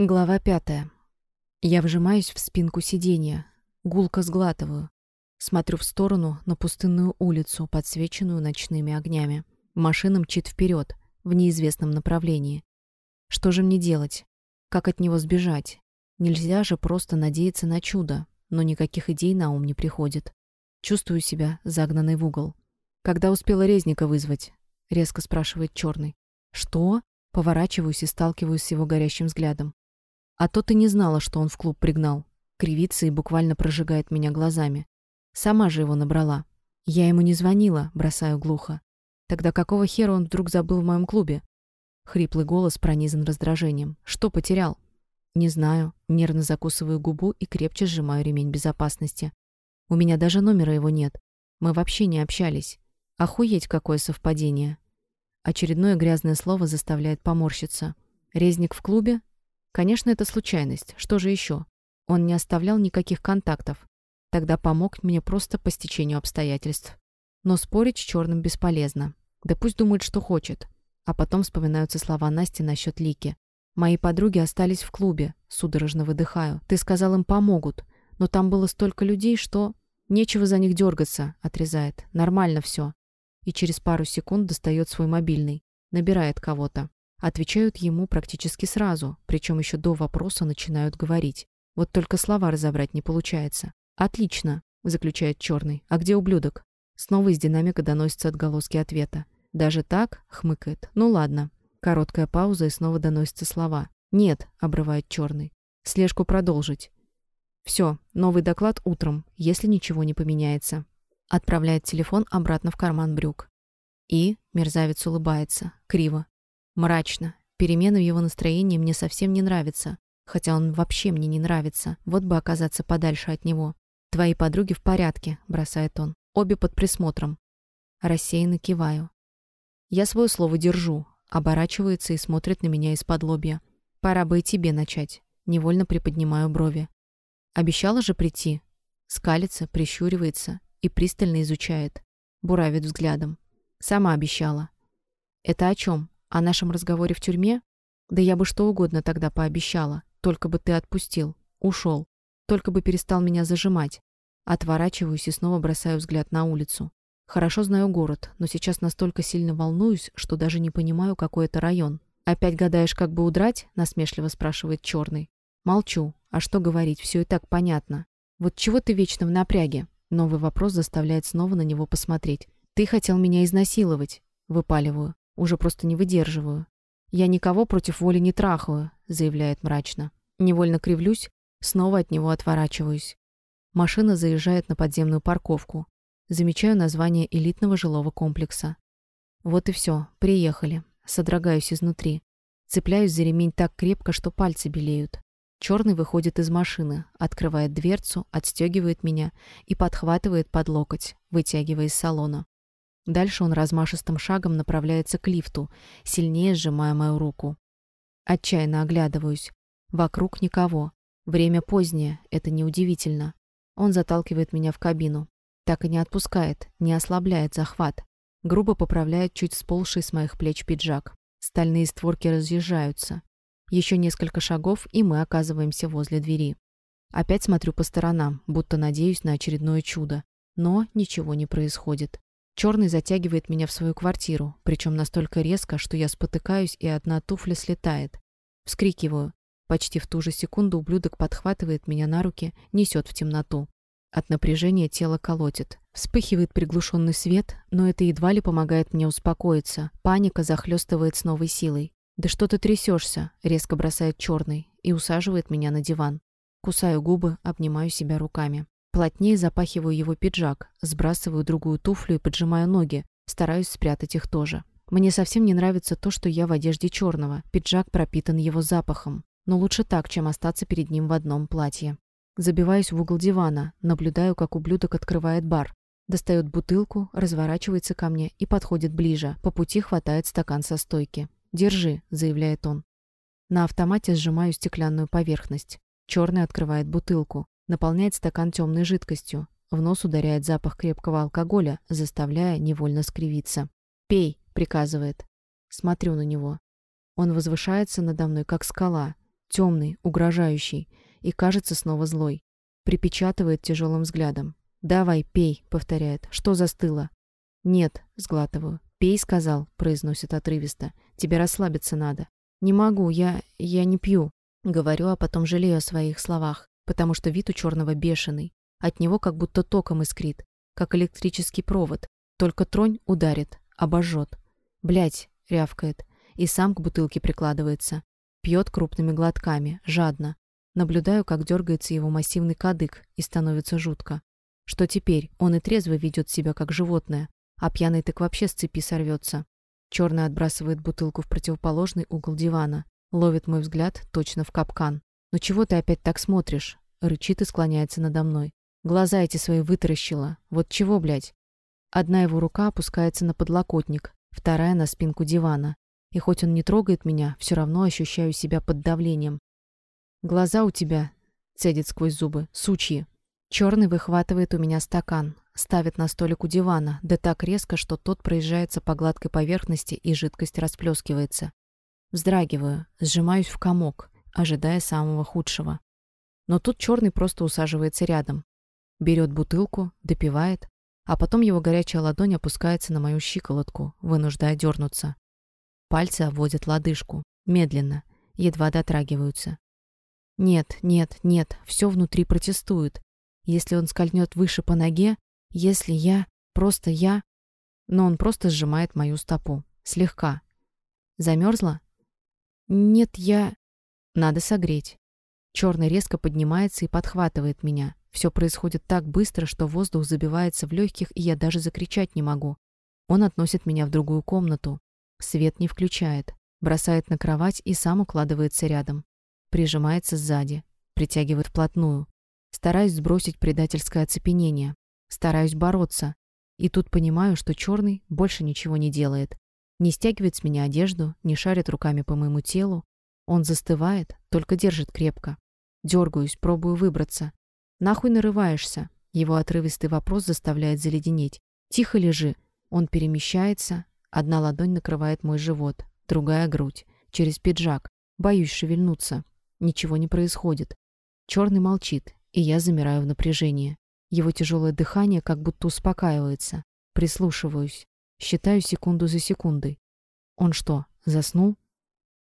Глава пятая. Я вжимаюсь в спинку сиденья, гулко сглатываю. Смотрю в сторону на пустынную улицу, подсвеченную ночными огнями. Машина мчит вперед, в неизвестном направлении. Что же мне делать? Как от него сбежать? Нельзя же просто надеяться на чудо, но никаких идей на ум не приходит. Чувствую себя загнанной в угол. «Когда успела резника вызвать?» — резко спрашивает черный. «Что?» Поворачиваюсь и сталкиваюсь с его горящим взглядом. А то ты не знала, что он в клуб пригнал. Кривится и буквально прожигает меня глазами. Сама же его набрала. Я ему не звонила, бросаю глухо. Тогда какого хера он вдруг забыл в моем клубе? Хриплый голос пронизан раздражением. Что потерял? Не знаю. Нервно закусываю губу и крепче сжимаю ремень безопасности. У меня даже номера его нет. Мы вообще не общались. Охуеть, какое совпадение. Очередное грязное слово заставляет поморщиться. Резник в клубе? Конечно, это случайность. Что же еще? Он не оставлял никаких контактов. Тогда помог мне просто по стечению обстоятельств. Но спорить с черным бесполезно. Да пусть думает, что хочет. А потом вспоминаются слова Насти насчет Лики. Мои подруги остались в клубе. Судорожно выдыхаю. Ты сказал, им помогут. Но там было столько людей, что... Нечего за них дергаться, отрезает. Нормально все. И через пару секунд достает свой мобильный. Набирает кого-то. Отвечают ему практически сразу, причем еще до вопроса начинают говорить. Вот только слова разобрать не получается. «Отлично», — заключает черный. «А где ублюдок?» Снова из динамика доносятся отголоски ответа. «Даже так?» — хмыкает. «Ну ладно». Короткая пауза и снова доносятся слова. «Нет», — обрывает черный. «Слежку продолжить». «Все, новый доклад утром, если ничего не поменяется». Отправляет телефон обратно в карман брюк. И мерзавец улыбается, криво. Мрачно. Перемены в его настроении мне совсем не нравятся. Хотя он вообще мне не нравится. Вот бы оказаться подальше от него. «Твои подруги в порядке», — бросает он. «Обе под присмотром». Рассеянно киваю. Я свое слово держу. Оборачивается и смотрит на меня из-под лобья. Пора бы и тебе начать. Невольно приподнимаю брови. Обещала же прийти. Скалится, прищуривается и пристально изучает. Буравит взглядом. Сама обещала. Это о чем? О нашем разговоре в тюрьме? Да я бы что угодно тогда пообещала. Только бы ты отпустил. Ушел. Только бы перестал меня зажимать. Отворачиваюсь и снова бросаю взгляд на улицу. Хорошо знаю город, но сейчас настолько сильно волнуюсь, что даже не понимаю, какой это район. «Опять гадаешь, как бы удрать?» — насмешливо спрашивает черный. Молчу. А что говорить, все и так понятно. Вот чего ты вечно в напряге? Новый вопрос заставляет снова на него посмотреть. Ты хотел меня изнасиловать. Выпаливаю. Уже просто не выдерживаю. «Я никого против воли не трахаю», — заявляет мрачно. Невольно кривлюсь, снова от него отворачиваюсь. Машина заезжает на подземную парковку. Замечаю название элитного жилого комплекса. Вот и все, приехали. Содрогаюсь изнутри. Цепляюсь за ремень так крепко, что пальцы белеют. Черный выходит из машины, открывает дверцу, отстегивает меня и подхватывает под локоть, вытягивая из салона. Дальше он размашистым шагом направляется к лифту, сильнее сжимая мою руку. Отчаянно оглядываюсь. Вокруг никого. Время позднее, это неудивительно. Он заталкивает меня в кабину. Так и не отпускает, не ослабляет захват. Грубо поправляет чуть сползший с моих плеч пиджак. Стальные створки разъезжаются. Еще несколько шагов, и мы оказываемся возле двери. Опять смотрю по сторонам, будто надеюсь на очередное чудо. Но ничего не происходит. Черный затягивает меня в свою квартиру, причем настолько резко, что я спотыкаюсь, и одна туфля слетает. Вскрикиваю. Почти в ту же секунду ублюдок подхватывает меня на руки, несет в темноту. От напряжения тело колотит. Вспыхивает приглушенный свет, но это едва ли помогает мне успокоиться. Паника захлестывает с новой силой. «Да что ты трясешься?» — резко бросает черный и усаживает меня на диван. Кусаю губы, обнимаю себя руками. Плотнее запахиваю его пиджак, сбрасываю другую туфлю и поджимаю ноги, стараюсь спрятать их тоже. Мне совсем не нравится то, что я в одежде черного, пиджак пропитан его запахом. Но лучше так, чем остаться перед ним в одном платье. Забиваюсь в угол дивана, наблюдаю, как ублюдок открывает бар. Достает бутылку, разворачивается ко мне и подходит ближе. По пути хватает стакан со стойки. «Держи», — заявляет он. На автомате сжимаю стеклянную поверхность. Черный открывает бутылку. Наполняет стакан темной жидкостью. В нос ударяет запах крепкого алкоголя, заставляя невольно скривиться. «Пей», — приказывает. Смотрю на него. Он возвышается надо мной, как скала. темный, угрожающий, и кажется снова злой. Припечатывает тяжелым взглядом. «Давай, пей», — повторяет. «Что застыло?» «Нет», — сглатываю. «Пей», — сказал, — произносит отрывисто. «Тебе расслабиться надо». «Не могу, я... я не пью», — говорю, а потом жалею о своих словах, потому что вид у черного бешеный. От него как будто током искрит, как электрический провод. Только тронь ударит, обожжет. Блять, рявкает, и сам к бутылке прикладывается. Пьет крупными глотками, жадно. Наблюдаю, как дергается его массивный кадык, и становится жутко. Что теперь? Он и трезво ведет себя, как животное, а пьяный так вообще с цепи сорвется. Черный отбрасывает бутылку в противоположный угол дивана, ловит мой взгляд точно в капкан. «Ну чего ты опять так смотришь?» Рычит и склоняется надо мной. Глаза эти свои вытаращила. Вот чего, блядь? Одна его рука опускается на подлокотник, вторая на спинку дивана. И хоть он не трогает меня, все равно ощущаю себя под давлением. Глаза у тебя, цедит сквозь зубы, сучьи. Черный выхватывает у меня стакан, ставит на столик у дивана, да так резко, что тот проезжается по гладкой поверхности и жидкость расплескивается. Вздрагиваю, сжимаюсь в комок, ожидая самого худшего. Но тут черный просто усаживается рядом, берет бутылку, допивает, а потом его горячая ладонь опускается на мою щиколотку, вынуждая дернуться. Пальцы обводят лодыжку, медленно, едва дотрагиваются. Нет, нет, нет, все внутри протестует. Если он скользнет выше по ноге, если я, просто я... Но он просто сжимает мою стопу. Слегка. Замерзла? Нет, я... Надо согреть. Черный резко поднимается и подхватывает меня. Все происходит так быстро, что воздух забивается в легких, и я даже закричать не могу. Он относит меня в другую комнату. Свет не включает. Бросает на кровать и сам укладывается рядом. Прижимается сзади. Притягивает вплотную. Стараюсь сбросить предательское оцепенение. Стараюсь бороться. И тут понимаю, что черный больше ничего не делает. Не стягивает с меня одежду, не шарит руками по моему телу. Он застывает, только держит крепко. Дергаюсь, пробую выбраться. «Нахуй нарываешься?» Его отрывистый вопрос заставляет заледенеть. «Тихо лежи». Он перемещается. Одна ладонь накрывает мой живот, другая — грудь. Через пиджак. Боюсь шевельнуться. Ничего не происходит. Черный молчит, и я замираю в напряжении. Его тяжелое дыхание как будто успокаивается. Прислушиваюсь. Считаю секунду за секундой. Он что, заснул?